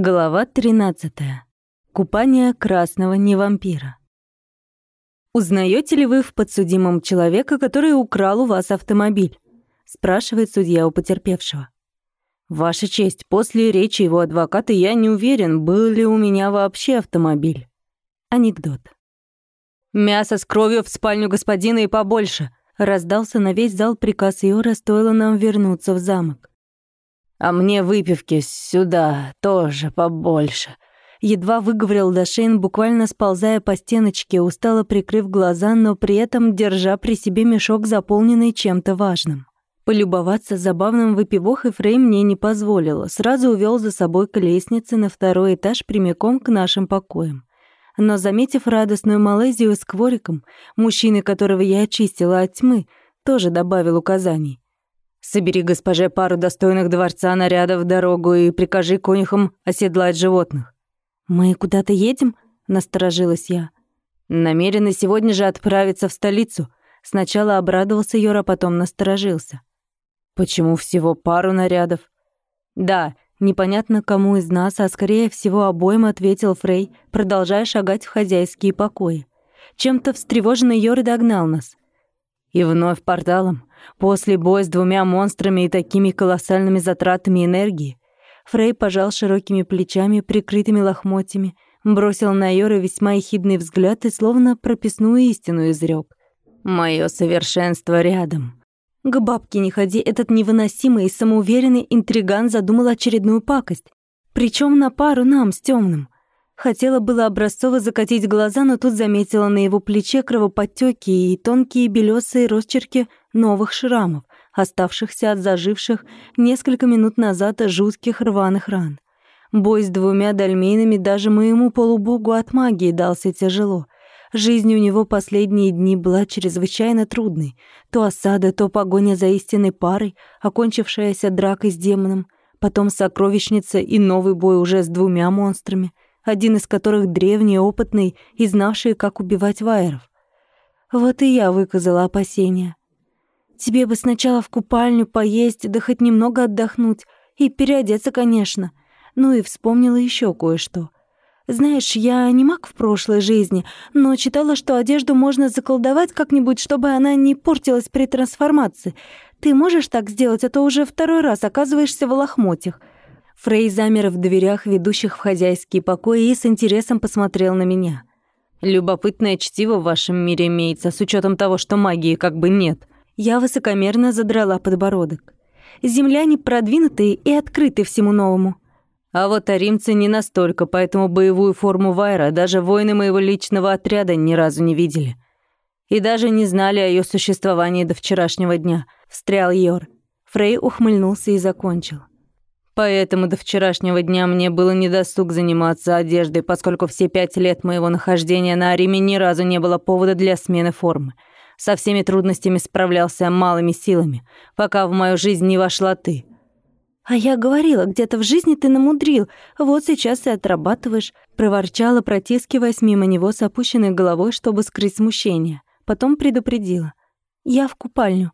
Глава 13. Купание красного невампира. «Узнаете ли вы в подсудимом человека, который украл у вас автомобиль?» — спрашивает судья у потерпевшего. «Ваша честь, после речи его адвоката я не уверен, был ли у меня вообще автомобиль». Анекдот. «Мясо с кровью в спальню господина и побольше!» — раздался на весь зал приказ Иора, стоило нам вернуться в замок. А мне выпивки сюда тоже побольше. Едва выговорил Дашейн, буквально сползая по стеночке, устало прикрыв глаза, но при этом держа при себе мешок, заполненный чем-то важным. Полюбоваться забавным выпивохой Фрей мне не позволила, сразу увел за собой к лестнице на второй этаж прямиком к нашим покоям. Но, заметив радостную Малайзию с квориком, мужчины, которого я очистила от тьмы, тоже добавил указаний. Собери госпоже пару достойных дворца нарядов в дорогу и прикажи конюхам оседлать животных». «Мы куда-то едем?» — насторожилась я. «Намерены сегодня же отправиться в столицу». Сначала обрадовался Йора, потом насторожился. «Почему всего пару нарядов?» «Да, непонятно кому из нас, а скорее всего обоим ответил Фрей, продолжая шагать в хозяйские покои. Чем-то встревоженный Йора догнал нас. И вновь порталом. После боя с двумя монстрами и такими колоссальными затратами энергии, Фрей пожал широкими плечами, прикрытыми лохмотьями, бросил на Йора весьма ехидный взгляд и словно прописную истину изрек. «Моё совершенство рядом». К бабке не ходи, этот невыносимый и самоуверенный интриган задумал очередную пакость. Причем на пару нам с темным. Хотела было образцово закатить глаза, но тут заметила на его плече кровоподтёки и тонкие белёсые росчерки новых шрамов, оставшихся от заживших несколько минут назад жутких рваных ран. Бой с двумя дольмейнами даже моему полубогу от магии дался тяжело. Жизнь у него последние дни была чрезвычайно трудной. То осада, то погоня за истинной парой, окончившаяся дракой с демоном, потом сокровищница и новый бой уже с двумя монстрами — один из которых древний, опытный и знавший, как убивать вайеров. Вот и я выказала опасения. Тебе бы сначала в купальню поесть, да хоть немного отдохнуть, и переодеться, конечно. Ну и вспомнила еще кое-что. Знаешь, я не маг в прошлой жизни, но читала, что одежду можно заколдовать как-нибудь, чтобы она не портилась при трансформации. Ты можешь так сделать, а то уже второй раз оказываешься в лохмотьях. Фрей замер в дверях, ведущих в хозяйские покои, и с интересом посмотрел на меня. «Любопытное чтиво в вашем мире имеется, с учетом того, что магии как бы нет». Я высокомерно задрала подбородок. «Земляне продвинутые и открыты всему новому». А вот аримцы не настолько, поэтому боевую форму Вайра даже воины моего личного отряда ни разу не видели. И даже не знали о ее существовании до вчерашнего дня, встрял Йор. Фрей ухмыльнулся и закончил. Поэтому до вчерашнего дня мне было недосуг заниматься одеждой, поскольку все пять лет моего нахождения на Ариме ни разу не было повода для смены формы. Со всеми трудностями справлялся малыми силами, пока в мою жизнь не вошла ты. «А я говорила, где-то в жизни ты намудрил, вот сейчас и отрабатываешь», проворчала, протискиваясь мимо него с опущенной головой, чтобы скрыть смущение. Потом предупредила. «Я в купальню.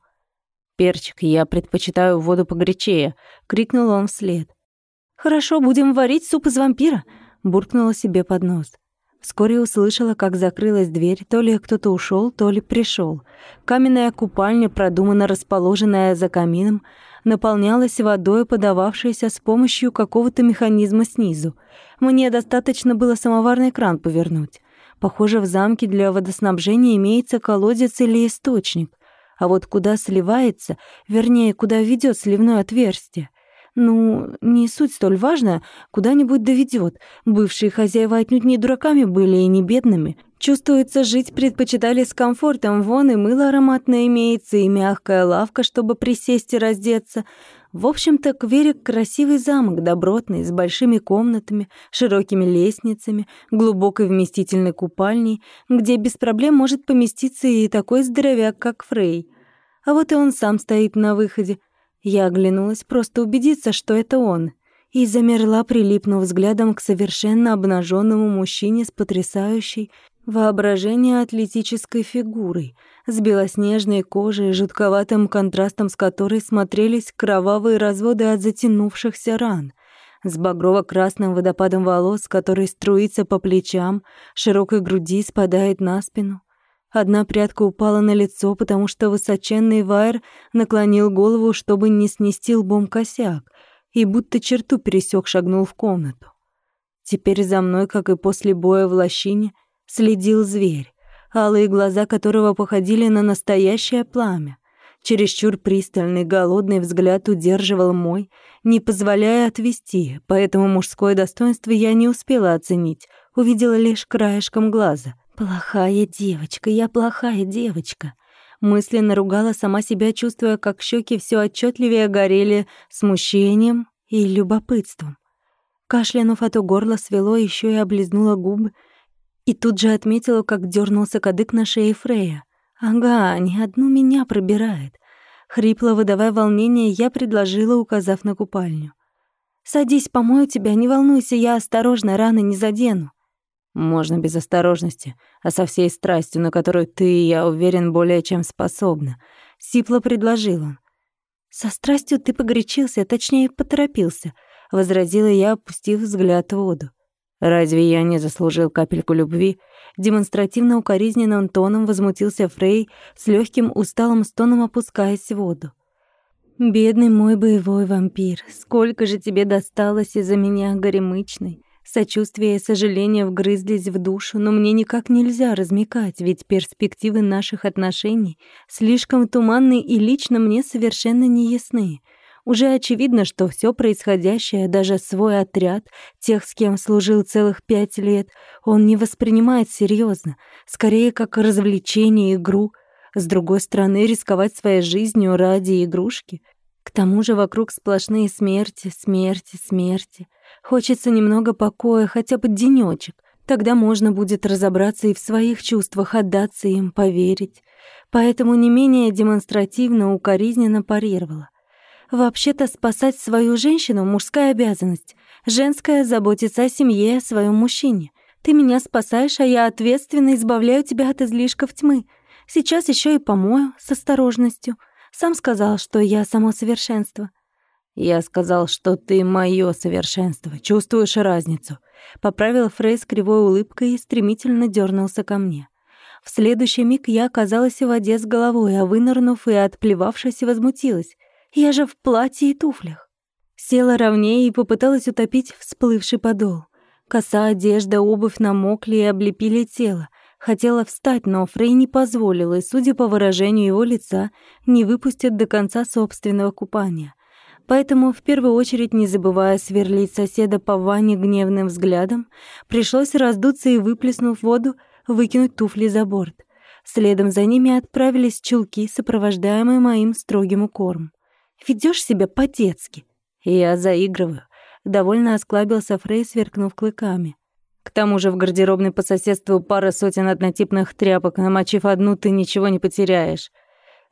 «Перчик, я предпочитаю воду погорячее», — крикнул он вслед. «Хорошо, будем варить суп из вампира», — буркнула себе под нос. Вскоре услышала, как закрылась дверь, то ли кто-то ушел, то ли пришел. Каменная купальня, продуманно расположенная за камином, наполнялась водой, подававшейся с помощью какого-то механизма снизу. Мне достаточно было самоварный кран повернуть. Похоже, в замке для водоснабжения имеется колодец или источник — а вот куда сливается, вернее, куда ведет сливное отверстие, ну, не суть столь важно, куда-нибудь доведет. Бывшие хозяева отнюдь не дураками были и не бедными. Чувствуется, жить предпочитали с комфортом. Вон и мыло ароматное имеется, и мягкая лавка, чтобы присесть и раздеться. В общем-то, Кверик — красивый замок, добротный, с большими комнатами, широкими лестницами, глубокой вместительной купальней, где без проблем может поместиться и такой здоровяк, как Фрей. А вот и он сам стоит на выходе. Я оглянулась просто убедиться, что это он, и замерла, прилипнув взглядом к совершенно обнаженному мужчине с потрясающей воображение атлетической фигурой, с белоснежной кожей, жутковатым контрастом с которой смотрелись кровавые разводы от затянувшихся ран. с багрово-красным водопадом волос, который струится по плечам, широкой груди спадает на спину. Одна прядка упала на лицо, потому что высоченный Вайер наклонил голову, чтобы не снести лбом косяк, и будто черту пересек, шагнул в комнату. Теперь за мной, как и после боя в лощине, следил зверь, алые глаза которого походили на настоящее пламя. Чересчур пристальный, голодный взгляд удерживал мой, не позволяя отвести, поэтому мужское достоинство я не успела оценить, увидела лишь краешком глаза. «Плохая девочка, я плохая девочка», мысленно ругала сама себя, чувствуя, как щеки все отчетливее горели смущением и любопытством. Кашлянув от горла свело, еще и облизнула губы, и тут же отметила, как дернулся кадык на шее Фрея. «Ага, не одну меня пробирает». Хрипло выдавая волнение, я предложила, указав на купальню. «Садись, помою тебя, не волнуйся, я осторожно, раны не задену». «Можно без осторожности, а со всей страстью, на которую ты, я уверен, более чем способна», — сипло предложил он. «Со страстью ты погорячился, точнее, поторопился», — возразила я, опустив взгляд в воду. «Разве я не заслужил капельку любви?» Демонстративно укоризненным тоном возмутился Фрей, с легким усталым стоном опускаясь в воду. «Бедный мой боевой вампир, сколько же тебе досталось из-за меня, горемычный!» Сочувствие и сожаление вгрызлись в душу, но мне никак нельзя размекать, ведь перспективы наших отношений слишком туманны и лично мне совершенно не ясны. Уже очевидно, что все происходящее, даже свой отряд, тех, с кем служил целых пять лет, он не воспринимает серьезно, скорее как развлечение, игру. С другой стороны, рисковать своей жизнью ради игрушки. К тому же вокруг сплошные смерти, смерти, смерти. Хочется немного покоя, хотя бы денёчек. Тогда можно будет разобраться и в своих чувствах, отдаться им, поверить. Поэтому не менее демонстративно, укоризненно парировала. Вообще-то спасать свою женщину — мужская обязанность. Женская — заботиться о семье, о своем мужчине. Ты меня спасаешь, а я ответственно избавляю тебя от излишков тьмы. Сейчас еще и помою с осторожностью. Сам сказал, что я само совершенство. Я сказал, что ты мое совершенство. Чувствуешь разницу? Поправил Фрей с кривой улыбкой и стремительно дернулся ко мне. В следующий миг я оказалась в воде с головой, а вынырнув и отплевавшись, возмутилась. Я же в платье и туфлях. Села ровнее и попыталась утопить всплывший подол. Коса, одежда, обувь намокли и облепили тело. Хотела встать, но Фрей не позволил, и, судя по выражению его лица, не выпустит до конца собственного купания. Поэтому, в первую очередь, не забывая сверлить соседа по ванне гневным взглядом, пришлось раздуться и, выплеснув воду, выкинуть туфли за борт. Следом за ними отправились чулки, сопровождаемые моим строгим укором. Ведёшь себя по-детски». «Я заигрываю», — довольно осклабился Фрей, сверкнув клыками. «К тому же в гардеробной по соседству пара сотен однотипных тряпок, намочив одну, ты ничего не потеряешь».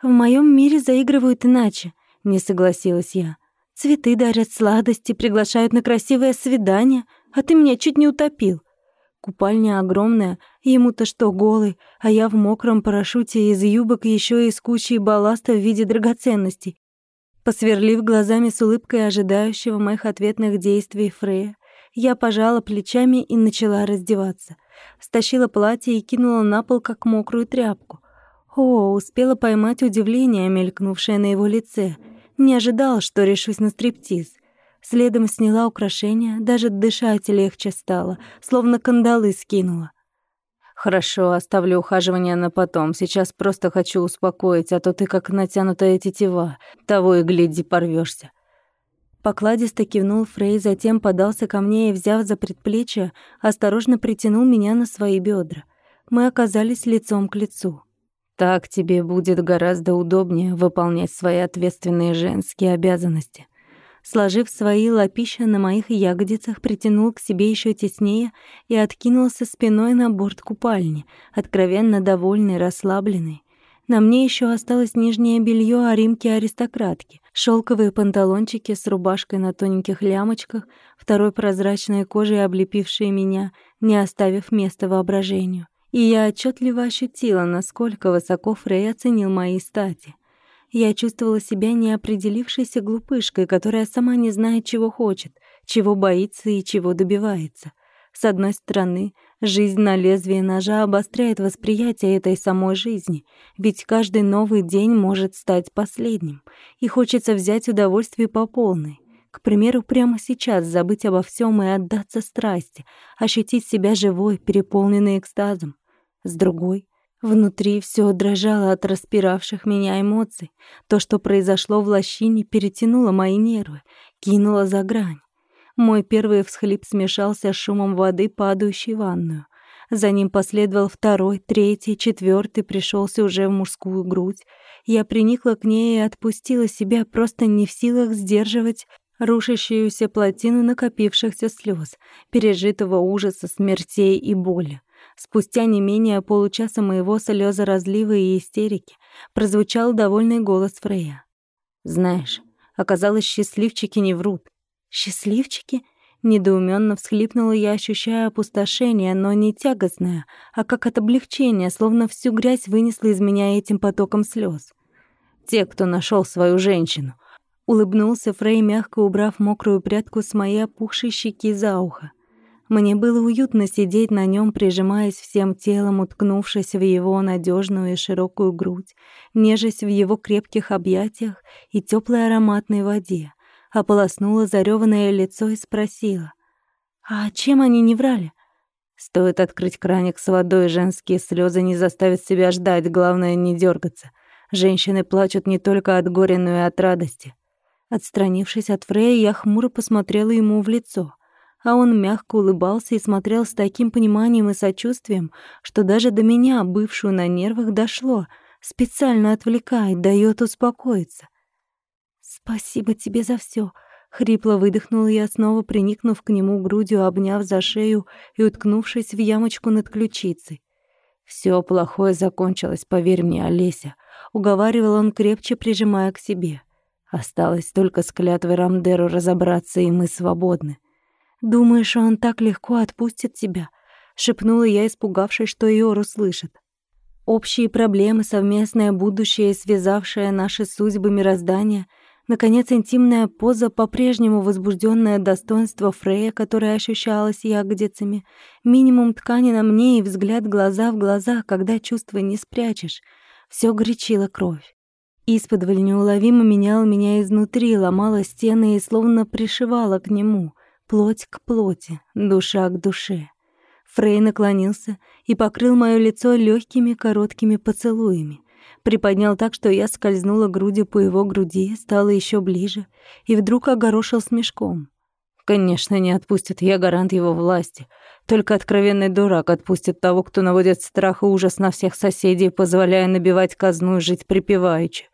«В моём мире заигрывают иначе», — не согласилась я. «Цветы дарят сладости, приглашают на красивое свидание, а ты меня чуть не утопил». Купальня огромная, ему-то что, голый, а я в мокром парашюте из юбок ещё и с кучей балласта в виде драгоценностей. Посверлив глазами с улыбкой ожидающего моих ответных действий Фрея, я пожала плечами и начала раздеваться. Стащила платье и кинула на пол, как мокрую тряпку. О, успела поймать удивление, мелькнувшее на его лице. Не ожидала, что решусь на стриптиз. Следом сняла украшения, даже дышать легче стало, словно кандалы скинула. «Хорошо, оставлю ухаживание на потом. Сейчас просто хочу успокоить, а то ты как натянутая тетива. Того и гляди, порвешься. Покладисто кивнул Фрей, затем подался ко мне и, взяв за предплечье, осторожно притянул меня на свои бедра. Мы оказались лицом к лицу. «Так тебе будет гораздо удобнее выполнять свои ответственные женские обязанности», сложив свои лапища на моих ягодицах, притянул к себе еще теснее и откинулся спиной на борт купальни, откровенно довольный, расслабленный. На мне еще осталось нижнее белье аримки-аристократки, шелковые панталончики с рубашкой на тоненьких лямочках, второй прозрачной кожей облепившие меня, не оставив места воображению. И я отчетливо ощутила, насколько высоко Фрей оценил мои стати. Я чувствовала себя неопределившейся глупышкой, которая сама не знает, чего хочет, чего боится и чего добивается. С одной стороны, жизнь на лезвии ножа обостряет восприятие этой самой жизни, ведь каждый новый день может стать последним, и хочется взять удовольствие по полной. К примеру, прямо сейчас забыть обо всем и отдаться страсти, ощутить себя живой, переполненной экстазом. С другой, внутри все дрожало от распиравших меня эмоций. То, что произошло в лощине, перетянуло мои нервы, кинуло за грань. Мой первый всхлип смешался с шумом воды, падающей в ванную. За ним последовал второй, третий, четвертый, пришелся уже в мужскую грудь. Я приникла к ней и отпустила себя, просто не в силах сдерживать рушащуюся плотину накопившихся слез, пережитого ужаса, смертей и боли. Спустя не менее получаса моего слезоразлива и истерики прозвучал довольный голос Фрея. «Знаешь, оказалось, счастливчики не врут. «Счастливчики?» Недоуменно всхлипнула я, ощущая опустошение, но не тягостное, а как от облегчения, словно всю грязь вынесла из меня этим потоком слез. «Те, кто нашел свою женщину», — улыбнулся Фрей, мягко убрав мокрую прядку с моей опухшей щеки за ухо. Мне было уютно сидеть на нем, прижимаясь всем телом, уткнувшись в его надежную и широкую грудь, нежась в его крепких объятиях и теплой ароматной воде — ополоснула зарёванное лицо и спросила. «А чем они не врали?» Стоит открыть краник с водой, женские слезы не заставят себя ждать, главное не дергаться. Женщины плачут не только от горя, но и от радости. Отстранившись от Фрея, я хмуро посмотрела ему в лицо, а он мягко улыбался и смотрел с таким пониманием и сочувствием, что даже до меня, бывшую на нервах, дошло, специально отвлекает, даёт успокоиться. «Спасибо тебе за все. Хрипло выдохнула я, снова приникнув к нему грудью, обняв за шею и уткнувшись в ямочку над ключицей. Все плохое закончилось, поверь мне, Олеся», — уговаривал он, крепче прижимая к себе. «Осталось только с клятвой Рамдеру разобраться, и мы свободны». «Думаешь, он так легко отпустит тебя?» — шепнула я, испугавшись, что Иор услышит. Общие проблемы, совместное будущее, связавшее наши судьбы мироздания — Наконец, интимная поза, по-прежнему возбужденное достоинство Фрея, которое ощущалось ягодицами, минимум ткани на мне и взгляд глаза в глаза, когда чувства не спрячешь. Все горячило кровь. Исподволь неуловимо менял меня изнутри, ломала стены и словно пришивала к нему, плоть к плоти, душа к душе. Фрей наклонился и покрыл моё лицо легкими короткими поцелуями приподнял так, что я скользнула грудью по его груди, стала еще ближе, и вдруг огорошил смешком. Конечно, не отпустит, я гарант его власти. Только откровенный дурак отпустит того, кто наводит страх и ужас на всех соседей, позволяя набивать казну и жить припеваючи.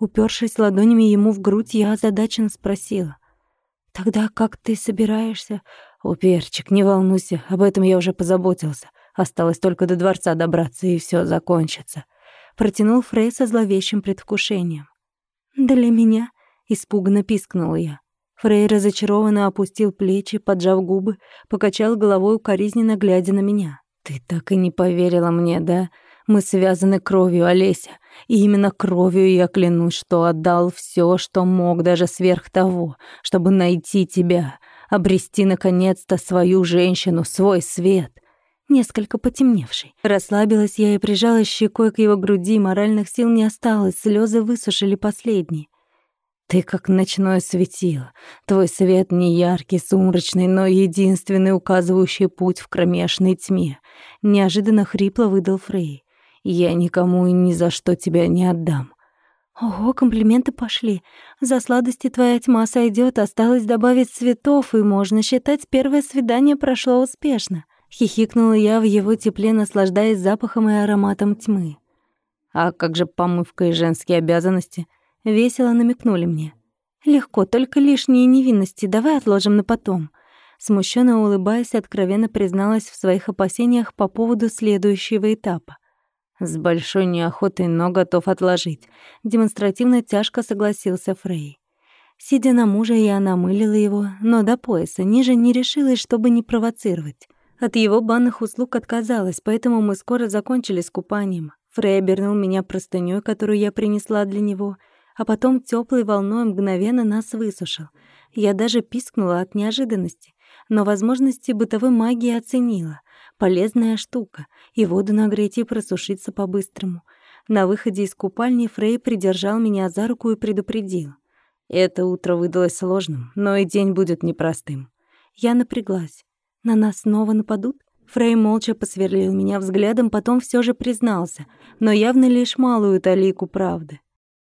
Упершись ладонями ему в грудь, я озадаченно спросила. «Тогда как ты собираешься?» «О, Перчик, не волнуйся, об этом я уже позаботился. Осталось только до дворца добраться, и все закончится» протянул Фрей со зловещим предвкушением. «Для меня?» — испуганно пискнула я. Фрей разочарованно опустил плечи, поджав губы, покачал головой укоризненно, глядя на меня. «Ты так и не поверила мне, да? Мы связаны кровью, Олеся. И именно кровью я клянусь, что отдал все, что мог, даже сверх того, чтобы найти тебя, обрести наконец-то свою женщину, свой свет несколько потемневший. Расслабилась я и прижалась щекой к его груди, моральных сил не осталось, слезы высушили последние. Ты как ночное светило. Твой свет не яркий, сумрачный, но единственный, указывающий путь в кромешной тьме. Неожиданно хрипло выдал Фрей. Я никому и ни за что тебя не отдам. Ого, комплименты пошли. За сладости твоя тьма сойдет, осталось добавить цветов, и можно считать, первое свидание прошло успешно. Хихикнула я в его тепле, наслаждаясь запахом и ароматом тьмы. А как же помывка и женские обязанности? Весело намекнули мне. Легко, только лишние невинности, давай отложим на потом. Смущенно улыбаясь, откровенно призналась в своих опасениях по поводу следующего этапа. С большой неохотой, но готов отложить. Демонстративно тяжко согласился Фрей. Сидя на мужа, я намылила его, но до пояса, ниже не решилась, чтобы не провоцировать. От его банных услуг отказалась, поэтому мы скоро закончили с купанием. Фрей обернул меня простынёй, которую я принесла для него, а потом теплой волной мгновенно нас высушил. Я даже пискнула от неожиданности, но возможности бытовой магии оценила. Полезная штука, и воду нагреть и просушиться по-быстрому. На выходе из купальни Фрей придержал меня за руку и предупредил. Это утро выдалось сложным, но и день будет непростым. Я напряглась. На нас снова нападут? Фрей молча посверлил меня взглядом, потом все же признался, но явно лишь малую талику правды.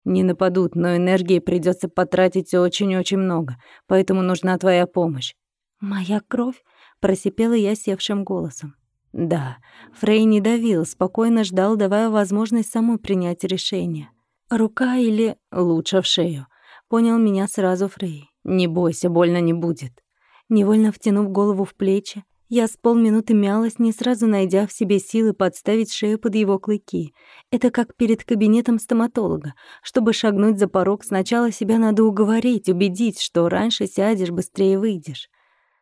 Не нападут, но энергии придется потратить очень-очень много, поэтому нужна твоя помощь. Моя кровь, просипела я севшим голосом. Да, Фрей не давил, спокойно ждал, давая возможность самой принять решение. Рука или лучше в шею. Понял меня сразу Фрей. Не бойся, больно не будет. Невольно втянув голову в плечи, я с полминуты мялась, не сразу найдя в себе силы подставить шею под его клыки. Это как перед кабинетом стоматолога. Чтобы шагнуть за порог, сначала себя надо уговорить, убедить, что раньше сядешь, быстрее выйдешь.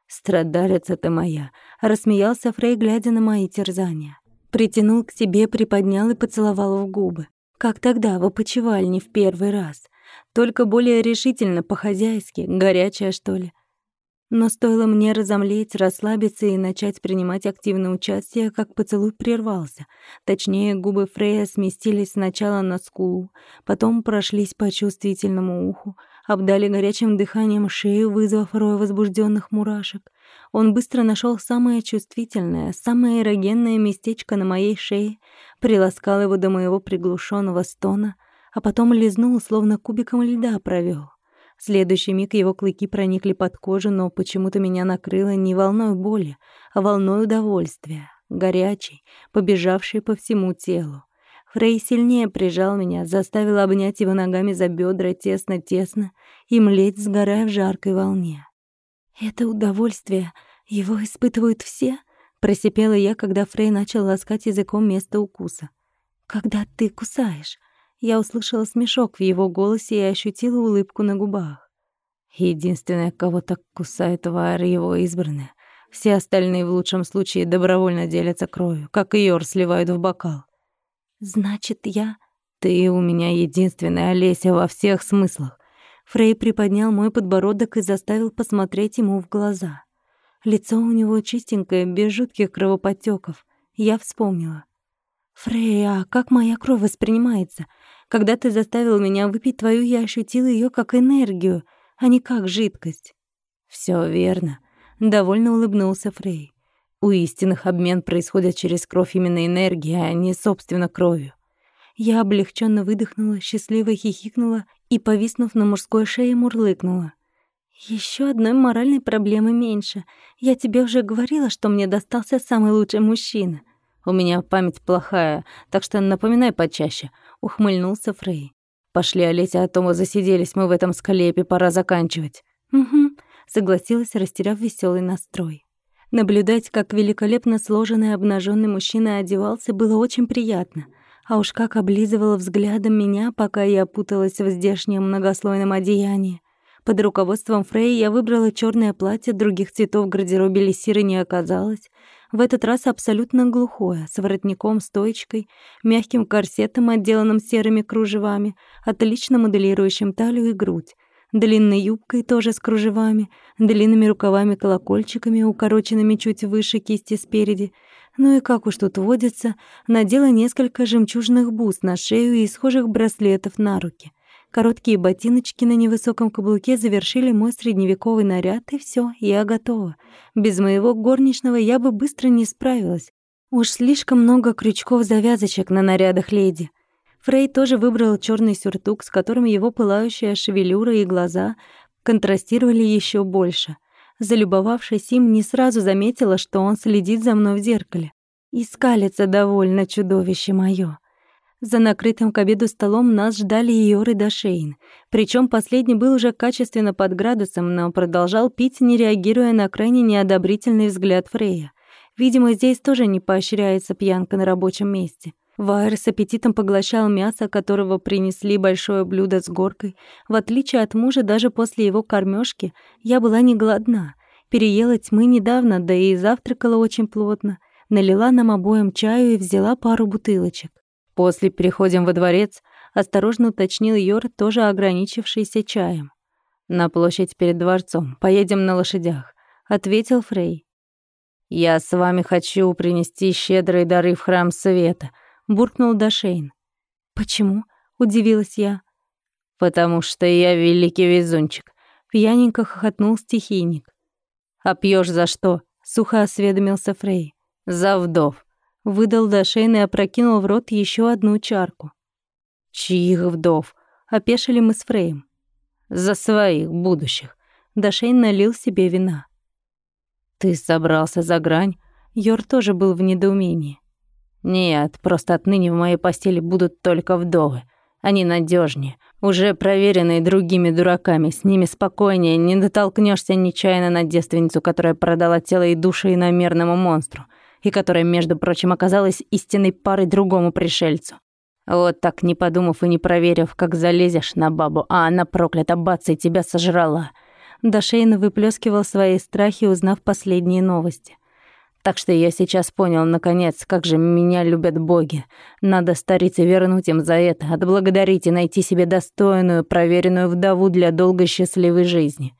«Страдалица ты моя», — рассмеялся Фрей, глядя на мои терзания. Притянул к себе, приподнял и поцеловал в губы. Как тогда, в опочивальне в первый раз. Только более решительно, по-хозяйски, горячая, что ли. Но стоило мне разомлеть, расслабиться и начать принимать активное участие, как поцелуй прервался. Точнее, губы Фрея сместились сначала на скулу, потом прошлись по чувствительному уху, обдали горячим дыханием шею, вызвав рой возбужденных мурашек. Он быстро нашел самое чувствительное, самое эрогенное местечко на моей шее, приласкал его до моего приглушенного стона, а потом лизнул, словно кубиком льда провел. В следующий миг его клыки проникли под кожу, но почему-то меня накрыло не волной боли, а волной удовольствия, горячей, побежавшей по всему телу. Фрей сильнее прижал меня, заставил обнять его ногами за бедра тесно-тесно и млеть, сгорая в жаркой волне. «Это удовольствие, его испытывают все?» — просипела я, когда Фрей начал ласкать языком место укуса. «Когда ты кусаешь?» Я услышала смешок в его голосе и ощутила улыбку на губах. Единственное, кого так кусает Вайер, его избранная. Все остальные в лучшем случае добровольно делятся кровью, как Йор сливают в бокал. «Значит, я...» «Ты у меня единственная Олеся во всех смыслах». Фрей приподнял мой подбородок и заставил посмотреть ему в глаза. Лицо у него чистенькое, без жутких кровоподтёков. Я вспомнила. «Фрей, а как моя кровь воспринимается? Когда ты заставил меня выпить твою, я ощутила ее как энергию, а не как жидкость». Все верно», — довольно улыбнулся Фрей. «У истинных обмен происходит через кровь именно энергия, а не, собственно, кровью». Я облегченно выдохнула, счастливо хихикнула и, повиснув на мужской шее, мурлыкнула. Еще одной моральной проблемы меньше. Я тебе уже говорила, что мне достался самый лучший мужчина. У меня память плохая, так что напоминай почаще», — ухмыльнулся Фрей. «Пошли, Олеся, а то мы засиделись мы в этом склепе, пора заканчивать». «Угу», — согласилась, растеряв веселый настрой. Наблюдать, как великолепно сложенный обнаженный мужчина одевался, было очень приятно. А уж как облизывала взглядом меня, пока я путалась в здешнем многослойном одеянии. Под руководством Фрей я выбрала черное платье, других цветов в гардеробе Лисиры не оказалось. В этот раз абсолютно глухое, с воротником-стоечкой, мягким корсетом, отделанным серыми кружевами, отлично моделирующим талию и грудь, длинной юбкой тоже с кружевами, длинными рукавами-колокольчиками, укороченными чуть выше кисти спереди. Ну и как уж тут водится, надела несколько жемчужных бус на шею и схожих браслетов на руки. Короткие ботиночки на невысоком каблуке завершили мой средневековый наряд, и все, я готова. Без моего горничного я бы быстро не справилась. Уж слишком много крючков-завязочек на нарядах леди. Фрей тоже выбрал черный сюртук, с которым его пылающая шевелюра и глаза контрастировали еще больше. Залюбовавшись им, не сразу заметила, что он следит за мной в зеркале. И скалится довольно чудовище моё. За накрытым к обеду столом нас ждали Йор и Дашейн. Причем последний был уже качественно под градусом, но продолжал пить, не реагируя на крайне неодобрительный взгляд Фрея. Видимо, здесь тоже не поощряется пьянка на рабочем месте. Вайер с аппетитом поглощал мясо, которого принесли большое блюдо с горкой. В отличие от мужа, даже после его кормежки я была не голодна. Переела тьмы недавно, да и завтракала очень плотно. Налила нам обоим чаю и взяла пару бутылочек. После переходим во дворец, осторожно уточнил Йор, тоже ограничившийся чаем. На площадь перед дворцом. Поедем на лошадях, ответил Фрей. Я с вами хочу принести щедрые дары в храм света, буркнул Дашейн. Почему? удивилась я. Потому что я великий везунчик, пьяненько хохотнул стихийник. А пьешь за что? сухо осведомился Фрей. За вдов. Выдал Дашейн и опрокинул в рот еще одну чарку. Чьих вдов? Опешили мы с Фреем. За своих будущих. Дашейн налил себе вина. Ты собрался за грань? Йор тоже был в недоумении. Нет, просто отныне в моей постели будут только вдовы. Они надежнее, уже проверенные другими дураками. С ними спокойнее, не дотолкнешься нечаянно на девственницу, которая продала тело и душу иномерному монстру, и которая, между прочим, оказалась истинной парой другому пришельцу. Вот так, не подумав и не проверив, как залезешь на бабу, а она проклята бац и тебя сожрала. Дашейн выплескивал свои страхи, узнав последние новости. Так что я сейчас понял, наконец, как же меня любят боги. Надо старице вернуть им за это, отблагодарить и найти себе достойную, проверенную вдову для долгой счастливой жизни.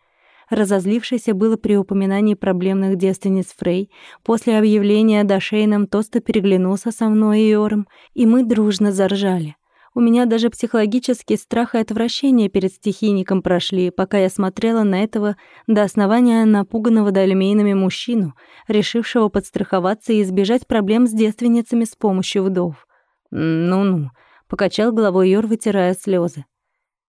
Разозлившийся было при упоминании проблемных девственниц Фрей, после объявления Дашейном Тоста переглянулся со мной и Ором, и мы дружно заржали. У меня даже психологический страх и отвращение перед стихийником прошли, пока я смотрела на этого до основания напуганного дольмейнами мужчину, решившего подстраховаться и избежать проблем с девственницами с помощью вдов. «Ну-ну», — покачал головой Йор, вытирая слезы.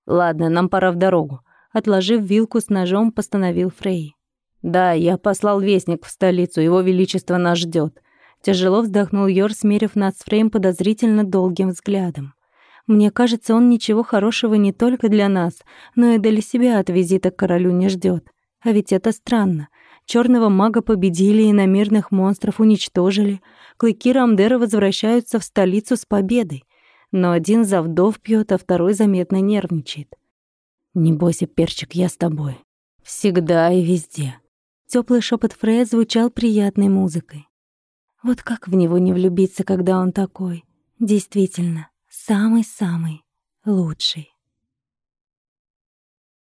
«Ладно, нам пора в дорогу. Отложив вилку с ножом, постановил Фрей. «Да, я послал вестник в столицу, его величество нас ждет. Тяжело вздохнул Йор, смерив нас с Фрейм подозрительно долгим взглядом. «Мне кажется, он ничего хорошего не только для нас, но и для себя от визита к королю не ждет. А ведь это странно. Черного мага победили и намерных монстров уничтожили. Клыки Рамдера возвращаются в столицу с победой. Но один за вдов пьет, а второй заметно нервничает. Не бойся, перчик, я с тобой. Всегда и везде. Теплый шепот Фрея звучал приятной музыкой. Вот как в него не влюбиться, когда он такой? Действительно, самый-самый лучший.